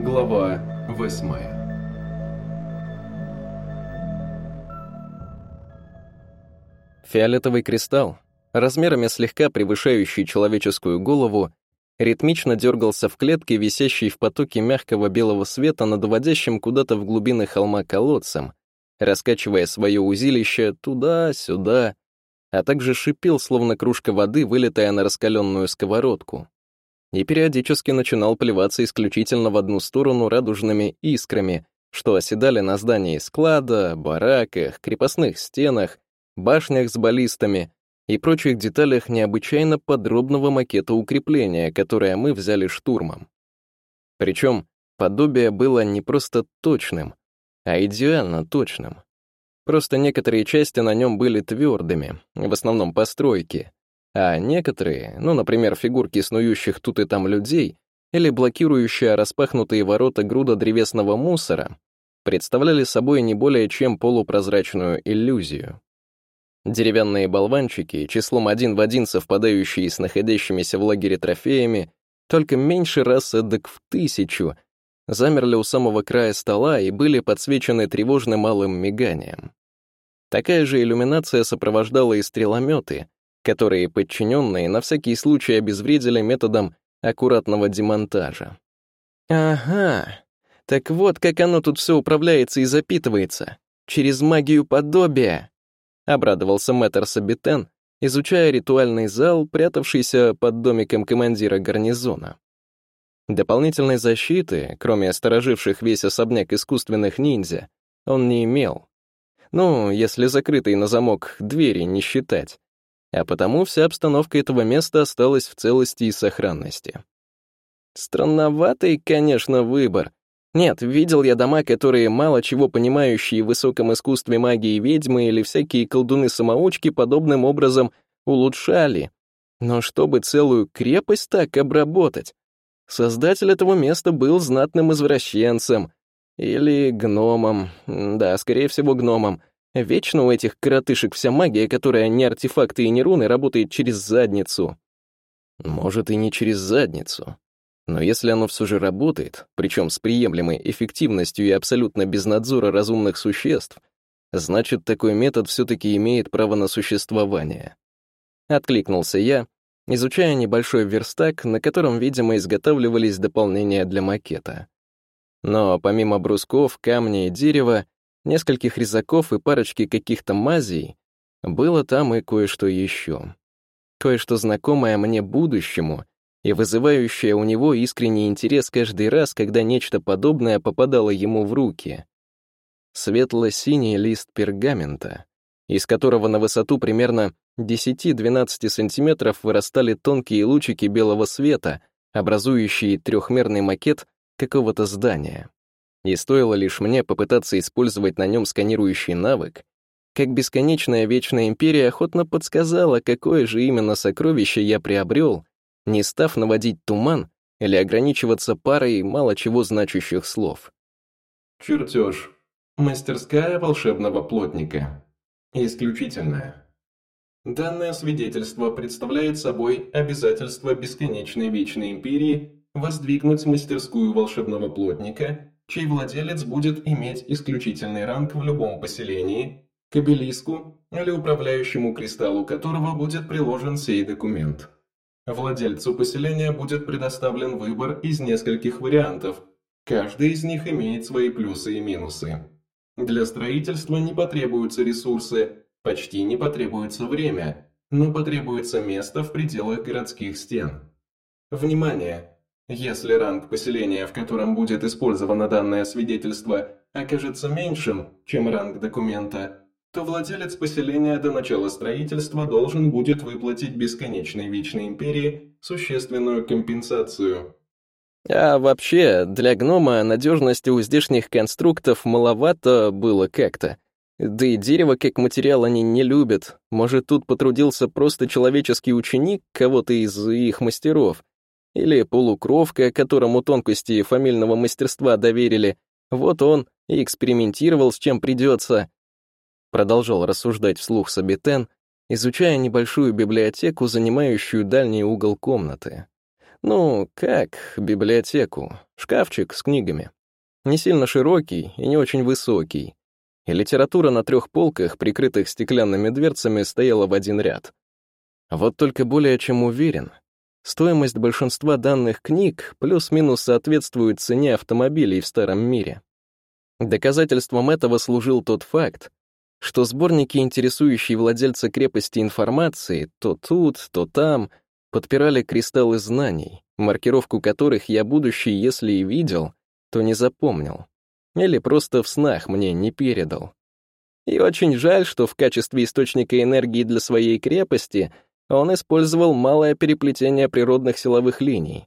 Глава восьмая. Фиолетовый кристалл, размерами слегка превышающий человеческую голову, ритмично дергался в клетке, висящей в потоке мягкого белого света над уводящим куда-то в глубины холма колодцем, раскачивая свое узилище туда-сюда, а также шипел, словно кружка воды, вылетая на раскаленную сковородку и периодически начинал плеваться исключительно в одну сторону радужными искрами, что оседали на здании склада, бараках, крепостных стенах, башнях с баллистами и прочих деталях необычайно подробного макета укрепления, которое мы взяли штурмом. Причем подобие было не просто точным, а идеально точным. Просто некоторые части на нем были твердыми, в основном постройки, а некоторые, ну, например, фигурки снующих тут и там людей или блокирующие распахнутые ворота груда древесного мусора, представляли собой не более чем полупрозрачную иллюзию. Деревянные болванчики, числом один в один совпадающие с находящимися в лагере трофеями, только меньше раз эдак в тысячу, замерли у самого края стола и были подсвечены тревожным малым миганием. Такая же иллюминация сопровождала и стрелометы, которые подчиненные на всякий случай обезвредили методом аккуратного демонтажа. Ага, так вот как оно тут все управляется и запитывается. Через магию подобия. Обрадовался мэтр Сабитен, изучая ритуальный зал, прятавшийся под домиком командира гарнизона. Дополнительной защиты, кроме стороживших весь особняк искусственных ниндзя, он не имел. Ну, если закрытые на замок двери не считать а потому вся обстановка этого места осталась в целости и сохранности. Странноватый, конечно, выбор. Нет, видел я дома, которые мало чего понимающие в высоком искусстве магии ведьмы или всякие колдуны-самоучки подобным образом улучшали. Но чтобы целую крепость так обработать? Создатель этого места был знатным извращенцем. Или гномом. Да, скорее всего, гномом. Вечно у этих коротышек вся магия, которая не артефакты и не руны, работает через задницу. Может, и не через задницу. Но если оно все же работает, причем с приемлемой эффективностью и абсолютно без надзора разумных существ, значит, такой метод все-таки имеет право на существование. Откликнулся я, изучая небольшой верстак, на котором, видимо, изготавливались дополнения для макета. Но помимо брусков, камня и дерева, нескольких резаков и парочки каких-то мазей, было там и кое-что еще. Кое-что знакомое мне будущему и вызывающее у него искренний интерес каждый раз, когда нечто подобное попадало ему в руки. Светло-синий лист пергамента, из которого на высоту примерно 10-12 сантиметров вырастали тонкие лучики белого света, образующие трехмерный макет какого-то здания. И стоило лишь мне попытаться использовать на нем сканирующий навык, как бесконечная Вечная Империя охотно подсказала, какое же именно сокровище я приобрел, не став наводить туман или ограничиваться парой мало чего значащих слов. Чертеж. Мастерская волшебного плотника. Исключительная. Данное свидетельство представляет собой обязательство бесконечной Вечной Империи воздвигнуть мастерскую волшебного плотника чей владелец будет иметь исключительный ранг в любом поселении, к обелиску или управляющему кристаллу которого будет приложен сей документ. Владельцу поселения будет предоставлен выбор из нескольких вариантов, каждый из них имеет свои плюсы и минусы. Для строительства не потребуются ресурсы, почти не потребуется время, но потребуется место в пределах городских стен. Внимание! Если ранг поселения, в котором будет использовано данное свидетельство, окажется меньшим, чем ранг документа, то владелец поселения до начала строительства должен будет выплатить бесконечной Вечной Империи существенную компенсацию. А вообще, для гнома надежности у здешних конструктов маловато было как-то. Да и дерево как материал они не любят. Может, тут потрудился просто человеческий ученик кого-то из их мастеров, или полукровка, которому тонкости фамильного мастерства доверили, вот он и экспериментировал с чем придется. Продолжал рассуждать вслух Сабитен, изучая небольшую библиотеку, занимающую дальний угол комнаты. Ну, как библиотеку, шкафчик с книгами. Не сильно широкий и не очень высокий. И литература на трех полках, прикрытых стеклянными дверцами, стояла в один ряд. Вот только более чем уверен, стоимость большинства данных книг плюс-минус соответствует цене автомобилей в старом мире. Доказательством этого служил тот факт, что сборники, интересующие владельца крепости информации, то тут, то там, подпирали кристаллы знаний, маркировку которых я будущий, если и видел, то не запомнил. Или просто в снах мне не передал. И очень жаль, что в качестве источника энергии для своей крепости он использовал малое переплетение природных силовых линий.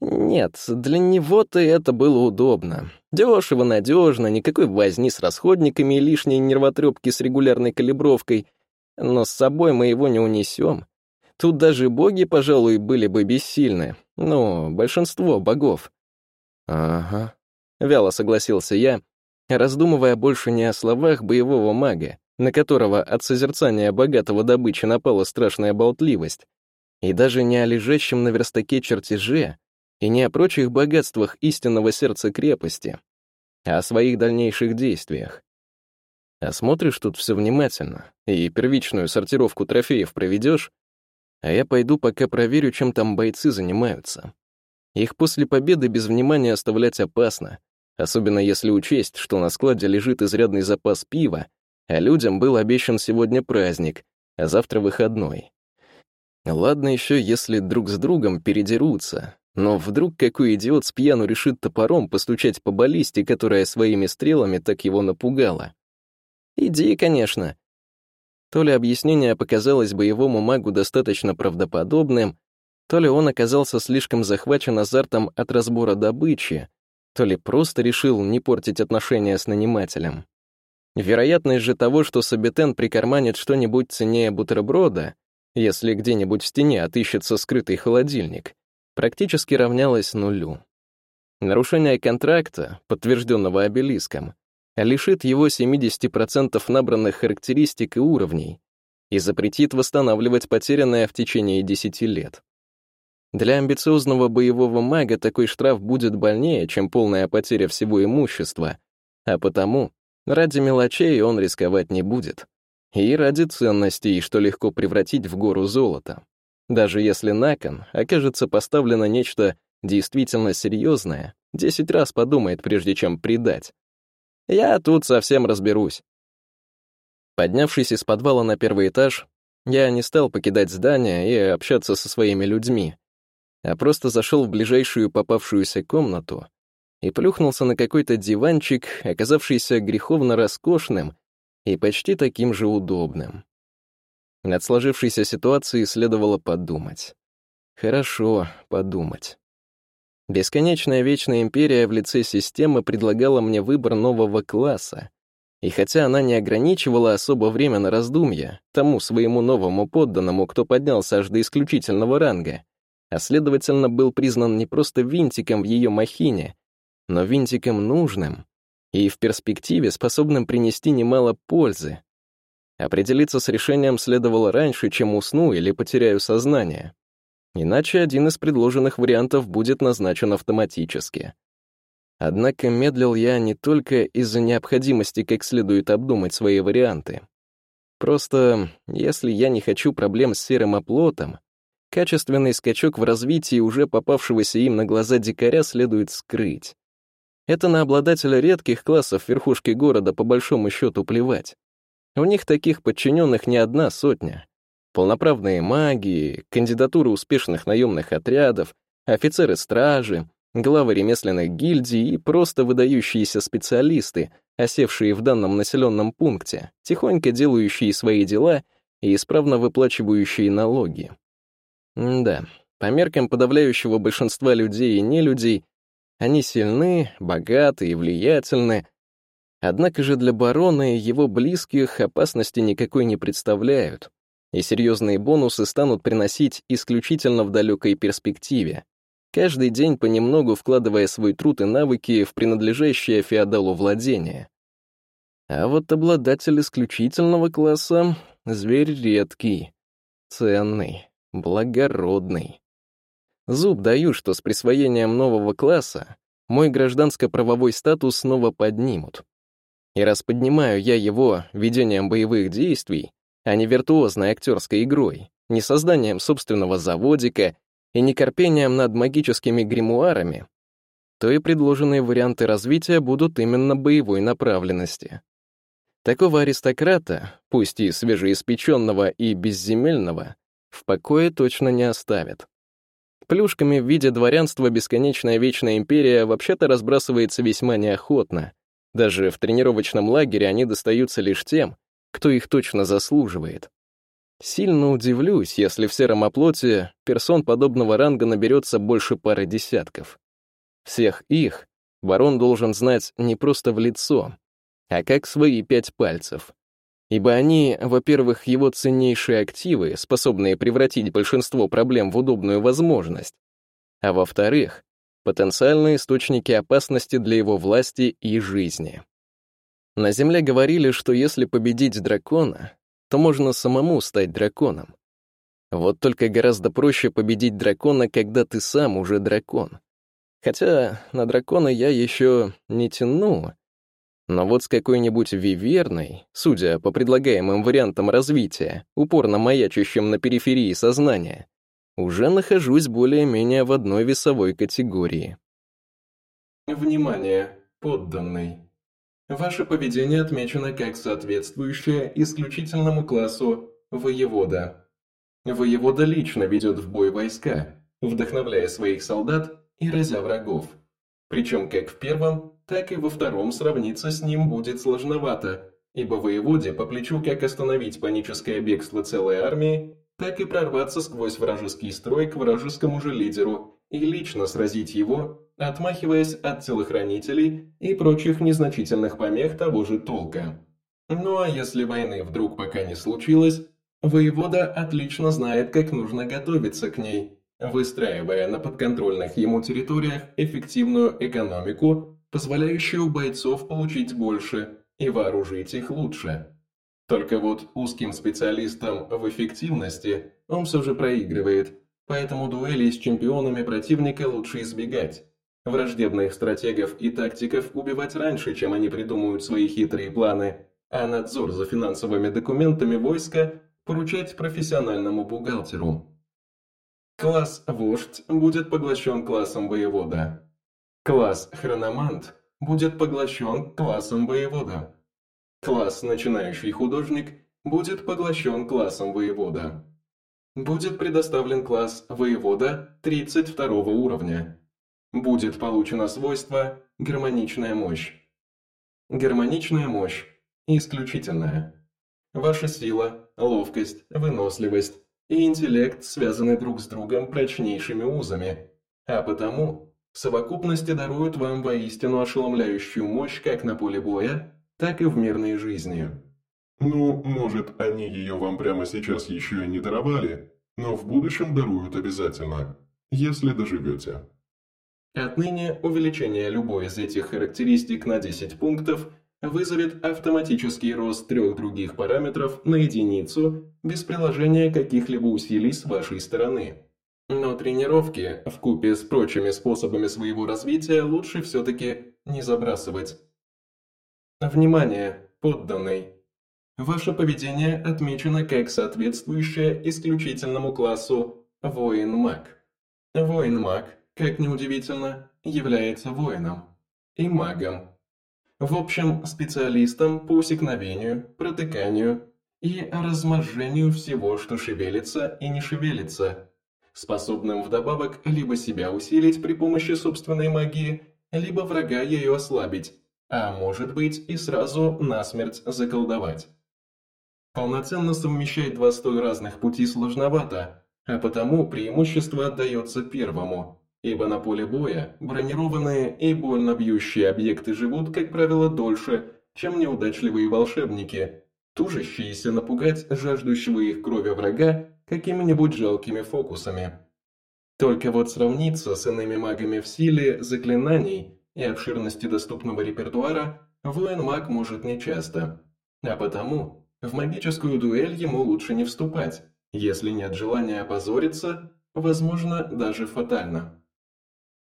Нет, для него-то это было удобно. Дешево, надежно, никакой возни с расходниками и лишней нервотрепки с регулярной калибровкой. Но с собой мы его не унесем. Тут даже боги, пожалуй, были бы бессильны. Ну, большинство богов. Ага, вяло согласился я, раздумывая больше не о словах боевого мага, на которого от созерцания богатого добычи напала страшная болтливость, и даже не о лежащем на верстаке чертеже, и не о прочих богатствах истинного сердца крепости, а о своих дальнейших действиях. Осмотришь тут все внимательно и первичную сортировку трофеев проведешь, а я пойду пока проверю, чем там бойцы занимаются. Их после победы без внимания оставлять опасно, особенно если учесть, что на складе лежит изрядный запас пива, а людям был обещан сегодня праздник, а завтра выходной. Ладно еще, если друг с другом передерутся, но вдруг какой идиот с пьяну решит топором постучать по баллисте, которая своими стрелами так его напугала. Иди, конечно. То ли объяснение показалось боевому магу достаточно правдоподобным, то ли он оказался слишком захвачен азартом от разбора добычи, то ли просто решил не портить отношения с нанимателем. Вероятность же того, что Сабитен прикарманит что-нибудь ценнее бутерброда, если где-нибудь в стене отыщется скрытый холодильник, практически равнялась нулю. Нарушение контракта, подтвержденного обелиском, лишит его 70% набранных характеристик и уровней и запретит восстанавливать потерянное в течение 10 лет. Для амбициозного боевого мага такой штраф будет больнее, чем полная потеря всего имущества, а потому ради мелочей он рисковать не будет. И ради ценностей, что легко превратить в гору золота. Даже если на кон окажется поставлено нечто действительно серьезное, десять раз подумает, прежде чем предать. Я тут совсем разберусь. Поднявшись из подвала на первый этаж, я не стал покидать здание и общаться со своими людьми, а просто зашел в ближайшую попавшуюся комнату и плюхнулся на какой-то диванчик, оказавшийся греховно роскошным и почти таким же удобным. Над сложившейся ситуацией следовало подумать. Хорошо подумать. Бесконечная вечная империя в лице системы предлагала мне выбор нового класса, и хотя она не ограничивала особо время на раздумья тому своему новому подданному, кто поднялся аж до исключительного ранга, а следовательно был признан не просто винтиком в ее махине, но винтиком нужным и в перспективе способным принести немало пользы. Определиться с решением следовало раньше, чем усну или потеряю сознание. Иначе один из предложенных вариантов будет назначен автоматически. Однако медлил я не только из-за необходимости как следует обдумать свои варианты. Просто, если я не хочу проблем с серым оплотом, Качественный скачок в развитии уже попавшегося им на глаза дикаря следует скрыть. Это на обладателя редких классов верхушки города по большому счету плевать. У них таких подчиненных не одна сотня. Полноправные маги, кандидатуры успешных наемных отрядов, офицеры стражи, главы ремесленных гильдий и просто выдающиеся специалисты, осевшие в данном населенном пункте, тихонько делающие свои дела и исправно выплачивающие налоги. М да, по меркам подавляющего большинства людей и нелюдей, они сильны, богаты и влиятельны. Однако же для барона и его близких опасности никакой не представляют, и серьезные бонусы станут приносить исключительно в далекой перспективе, каждый день понемногу вкладывая свой труд и навыки в принадлежащее феодалу владение. А вот обладатель исключительного класса — зверь редкий, ценный благородный. Зуб даю, что с присвоением нового класса мой гражданско-правовой статус снова поднимут. И раз поднимаю я его ведением боевых действий, а не виртуозной актерской игрой, не созданием собственного заводика и не корпением над магическими гримуарами, то и предложенные варианты развития будут именно боевой направленности. Такого аристократа, пусть и свежеиспеченного и безземельного, в покое точно не оставят. Плюшками в виде дворянства бесконечная вечная империя вообще-то разбрасывается весьма неохотно. Даже в тренировочном лагере они достаются лишь тем, кто их точно заслуживает. Сильно удивлюсь, если в сером оплоте персон подобного ранга наберется больше пары десятков. Всех их барон должен знать не просто в лицо, а как свои пять пальцев. Ибо они, во-первых, его ценнейшие активы, способные превратить большинство проблем в удобную возможность, а во-вторых, потенциальные источники опасности для его власти и жизни. На Земле говорили, что если победить дракона, то можно самому стать драконом. Вот только гораздо проще победить дракона, когда ты сам уже дракон. Хотя на дракона я еще не тяну. Но вот с какой-нибудь виверной, судя по предлагаемым вариантам развития, упорно маячащим на периферии сознания, уже нахожусь более-менее в одной весовой категории. Внимание, подданный. Ваше поведение отмечено как соответствующее исключительному классу воевода. Воевода лично ведет в бой войска, вдохновляя своих солдат и разя врагов. Причем как в первом, так и во втором сравниться с ним будет сложновато, ибо воеводе по плечу как остановить паническое бегство целой армии, так и прорваться сквозь вражеский строй к вражескому же лидеру и лично сразить его, отмахиваясь от телохранителей и прочих незначительных помех того же толка. Ну а если войны вдруг пока не случилось, воевода отлично знает, как нужно готовиться к ней – выстраивая на подконтрольных ему территориях эффективную экономику, позволяющую бойцов получить больше и вооружить их лучше. Только вот узким специалистам в эффективности он все же проигрывает, поэтому дуэли с чемпионами противника лучше избегать. Враждебных стратегов и тактиков убивать раньше, чем они придумают свои хитрые планы, а надзор за финансовыми документами войска поручать профессиональному бухгалтеру. Класс «Вождь» будет поглощен классом «Воевода». Класс «Хрономант» будет поглощен классом «Воевода». Класс «Начинающий художник» будет поглощен классом «Воевода». Будет предоставлен класс «Воевода» 32 уровня. Будет получено свойство «Гармоничная мощь». Гармоничная мощь. Исключительная. Ваша сила, ловкость, выносливость, и интеллект связаны друг с другом прочнейшими узами, а потому в совокупности даруют вам воистину ошеломляющую мощь как на поле боя, так и в мирной жизни. Ну, может, они ее вам прямо сейчас еще и не даровали, но в будущем даруют обязательно, если доживете. Отныне увеличение любой из этих характеристик на 10 пунктов вызовет автоматический рост трех других параметров на единицу без приложения каких-либо усилий с вашей стороны. Но тренировки, в купе с прочими способами своего развития, лучше все-таки не забрасывать. Внимание, подданный! Ваше поведение отмечено как соответствующее исключительному классу «Воин-маг». Воин-маг, как неудивительно, является воином и магом в общем, специалистом по усекновению, протыканию и разможению всего, что шевелится и не шевелится, способным вдобавок либо себя усилить при помощи собственной магии, либо врага ее ослабить, а может быть и сразу насмерть заколдовать. Полноценно совмещать два столь разных пути сложновато, а потому преимущество отдается первому – ибо на поле боя бронированные и больно бьющие объекты живут, как правило, дольше, чем неудачливые волшебники, тужащиеся напугать жаждущего их крови врага какими-нибудь жалкими фокусами. Только вот сравниться с иными магами в силе заклинаний и обширности доступного репертуара воин-маг может нечасто, а потому в магическую дуэль ему лучше не вступать, если нет желания опозориться возможно, даже фатально.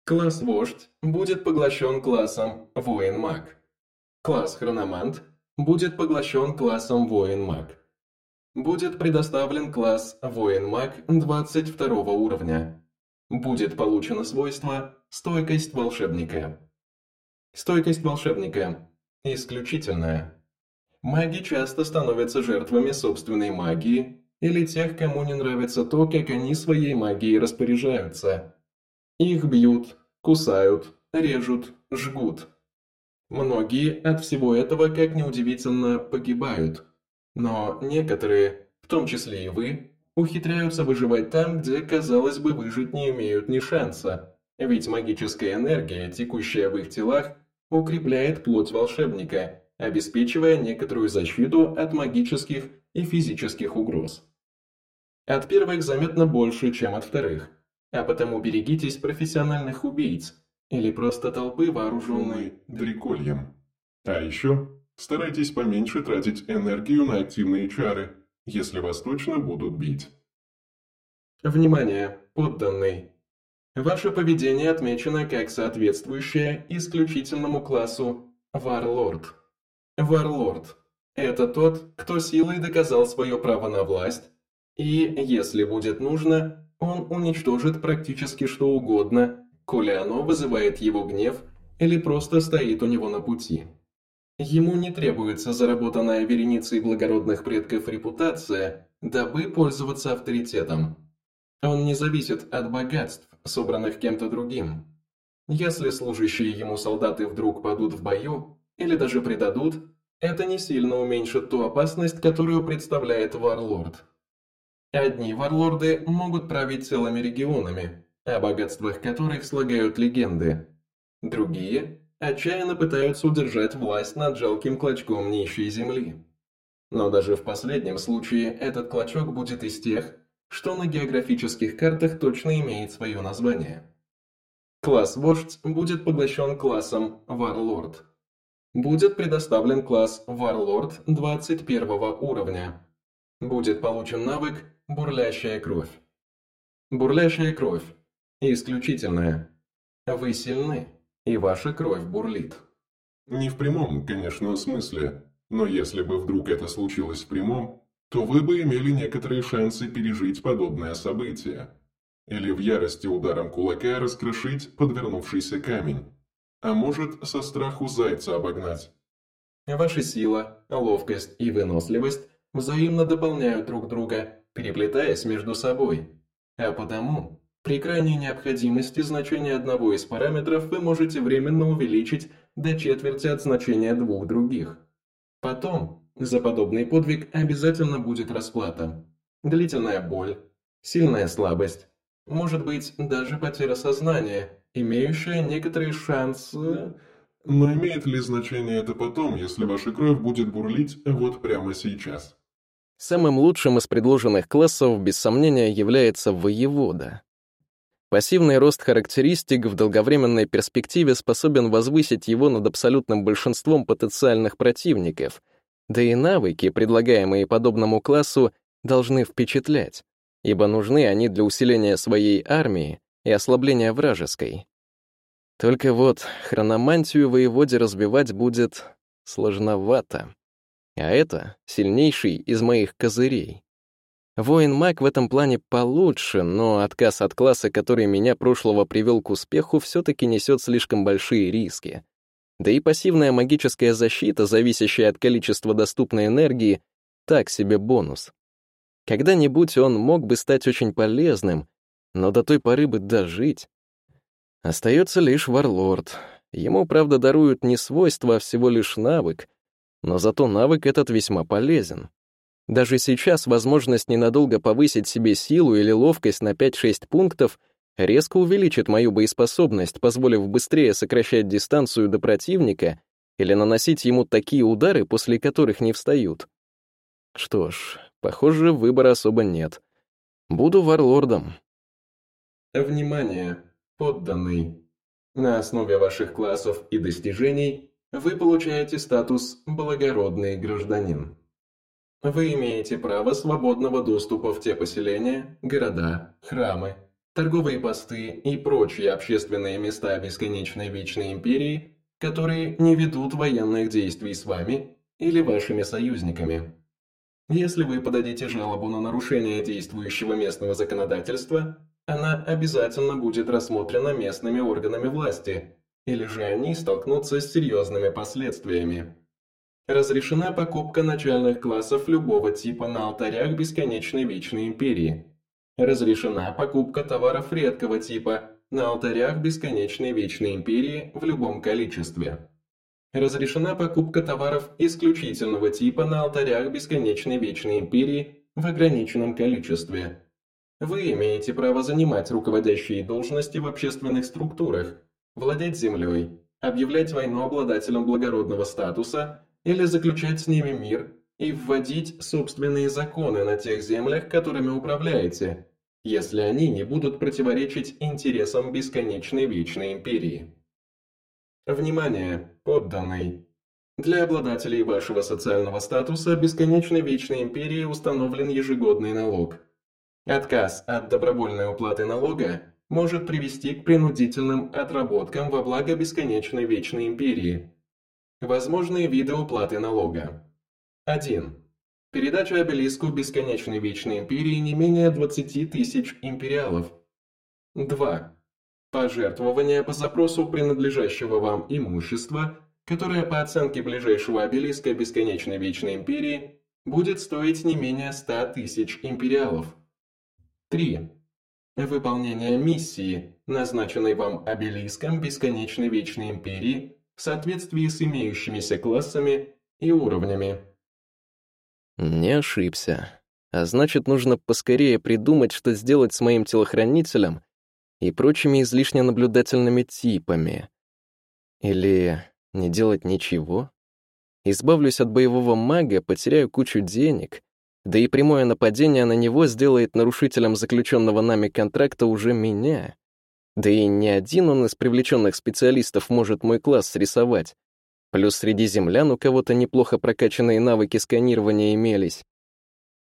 Класс Вождь будет поглощен классом Воин-Маг. Класс Хрономант будет поглощен классом Воин-Маг. Будет предоставлен класс Воин-Маг 22 уровня. Будет получено свойство Стойкость волшебника. Стойкость волшебника. Исключительная. Маги часто становятся жертвами собственной магии или тех, кому не нравится то, как они своей магией распоряжаются. Их бьют, кусают, режут, жгут. Многие от всего этого, как неудивительно, погибают. Но некоторые, в том числе и вы, ухитряются выживать там, где, казалось бы, выжить не имеют ни шанса. Ведь магическая энергия, текущая в их телах, укрепляет плоть волшебника, обеспечивая некоторую защиту от магических и физических угроз. От первых заметно больше, чем от вторых, а потому берегитесь профессиональных убийц или просто толпы, вооруженной дрекольем. А еще старайтесь поменьше тратить энергию на активные чары, если вас точно будут бить. Внимание, подданный! Ваше поведение отмечено как соответствующее исключительному классу Варлорд. Варлорд – это тот, кто силой доказал свое право на власть, и, если будет нужно, он уничтожит практически что угодно, коли оно вызывает его гнев или просто стоит у него на пути. Ему не требуется заработанная вереницей благородных предков репутация, дабы пользоваться авторитетом. Он не зависит от богатств, собранных кем-то другим. Если служащие ему солдаты вдруг падут в бою или даже предадут, это не сильно уменьшит ту опасность, которую представляет варлорд. Одни варлорды могут править целыми регионами, о богатствах которых слагают легенды. Другие отчаянно пытаются удержать власть над жалким клочком нищей земли. Но даже в последнем случае этот клочок будет из тех, что на географических картах точно имеет свое название. Класс Вождь будет поглощен классом Варлорд. Будет предоставлен класс Варлорд 21 уровня. Будет получен навык Бурлящая кровь. Бурлящая кровь. Исключительная. Вы сильны, и ваша кровь бурлит. Не в прямом, конечно, смысле, но если бы вдруг это случилось в прямом, то вы бы имели некоторые шансы пережить подобное событие. Или в ярости ударом кулака раскрошить подвернувшийся камень. А может, со страху зайца обогнать. Ваша сила, ловкость и выносливость взаимно дополняют друг друга, переплетаясь между собой. А потому, при крайней необходимости значение одного из параметров вы можете временно увеличить до четверти от значения двух других. Потом, за подобный подвиг обязательно будет расплата. Длительная боль, сильная слабость, может быть, даже потеря сознания, имеющая некоторые шансы... Но имеет ли значение это потом, если ваша кровь будет бурлить вот прямо сейчас? Самым лучшим из предложенных классов, без сомнения, является воевода. Пассивный рост характеристик в долговременной перспективе способен возвысить его над абсолютным большинством потенциальных противников — да и навыки, предлагаемые подобному классу, должны впечатлять, ибо нужны они для усиления своей армии и ослабления вражеской. Только вот хрономантию воеводе разбивать будет сложновато. А это сильнейший из моих козырей. Воин-маг в этом плане получше, но отказ от класса, который меня прошлого привел к успеху, все-таки несет слишком большие риски. Да и пассивная магическая защита, зависящая от количества доступной энергии, так себе бонус. Когда-нибудь он мог бы стать очень полезным, но до той поры бы дожить. Остается лишь Варлорд. Ему, правда, даруют не свойства, а всего лишь навык, но зато навык этот весьма полезен. Даже сейчас возможность ненадолго повысить себе силу или ловкость на 5-6 пунктов — резко увеличит мою боеспособность, позволив быстрее сокращать дистанцию до противника или наносить ему такие удары, после которых не встают. Что ж, похоже, выбора особо нет. Буду варлордом. Внимание, подданный. На основе ваших классов и достижений вы получаете статус «благородный гражданин». Вы имеете право свободного доступа в те поселения, города, храмы, торговые посты и прочие общественные места бесконечной вечной империи, которые не ведут военных действий с вами или вашими союзниками. Если вы подадите жалобу на нарушение действующего местного законодательства, она обязательно будет рассмотрена местными органами власти, или же они столкнутся с серьезными последствиями. Разрешена покупка начальных классов любого типа на алтарях Бесконечной Вечной Империи. Разрешена покупка товаров редкого типа на алтарях Бесконечной Вечной Империи в любом количестве. Разрешена покупка товаров исключительного типа на алтарях Бесконечной Вечной Империи в ограниченном количестве. Вы имеете право занимать руководящие должности в общественных структурах, владеть землей, объявлять войну обладателям благородного статуса или заключать с ними мир и вводить собственные законы на тех землях, которыми управляете, если они не будут противоречить интересам бесконечной вечной империи. Внимание, подданный! Для обладателей вашего социального статуса бесконечной вечной империи установлен ежегодный налог. Отказ от добровольной уплаты налога может привести к принудительным отработкам во благо бесконечной вечной империи – Возможные виды уплаты налога. 1. Передача обелиску Бесконечной Вечной Империи не менее 20 тысяч империалов. 2. Пожертвование по запросу принадлежащего вам имущества, которое по оценке ближайшего обелиска Бесконечной Вечной Империи будет стоить не менее 100 тысяч империалов. 3. Выполнение миссии, назначенной вам обелиском Бесконечной Вечной Империи в соответствии с имеющимися классами и уровнями. Не ошибся. А значит, нужно поскорее придумать, что сделать с моим телохранителем и прочими излишне наблюдательными типами. Или не делать ничего? Избавлюсь от боевого мага, потеряю кучу денег, да и прямое нападение на него сделает нарушителем заключенного нами контракта уже меня. Да и не один он из привлеченных специалистов может мой класс срисовать. Плюс среди землян у кого-то неплохо прокачанные навыки сканирования имелись.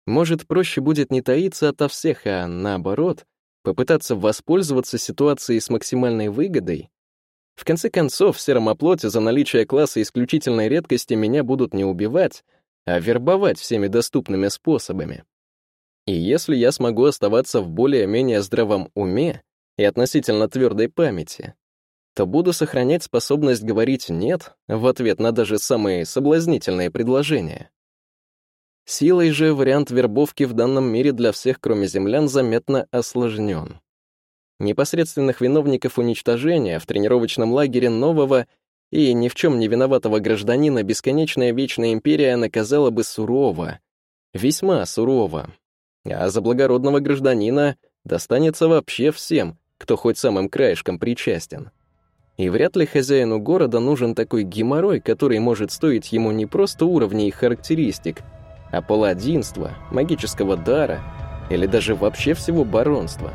Может, проще будет не таиться ото всех, а наоборот, попытаться воспользоваться ситуацией с максимальной выгодой? В конце концов, в сером оплоте за наличие класса исключительной редкости меня будут не убивать, а вербовать всеми доступными способами. И если я смогу оставаться в более-менее здравом уме, и относительно твердой памяти, то буду сохранять способность говорить «нет» в ответ на даже самые соблазнительные предложения. Силой же вариант вербовки в данном мире для всех, кроме землян, заметно осложнен. Непосредственных виновников уничтожения в тренировочном лагере нового и ни в чем не виноватого гражданина бесконечная вечная империя наказала бы сурово, весьма сурово, а за благородного гражданина достанется вообще всем, кто хоть самым краешком причастен. И вряд ли хозяину города нужен такой геморрой, который может стоить ему не просто уровней и характеристик, а паладинства, магического дара или даже вообще всего баронства.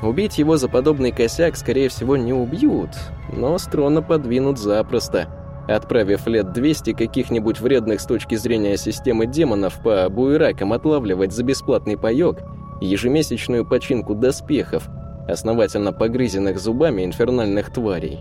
Убить его за подобный косяк, скорее всего, не убьют, но с трона подвинут запросто, отправив лет 200 каких-нибудь вредных с точки зрения системы демонов по буеракам отлавливать за бесплатный паёк ежемесячную починку доспехов – основательно погрызенных зубами инфернальных тварей.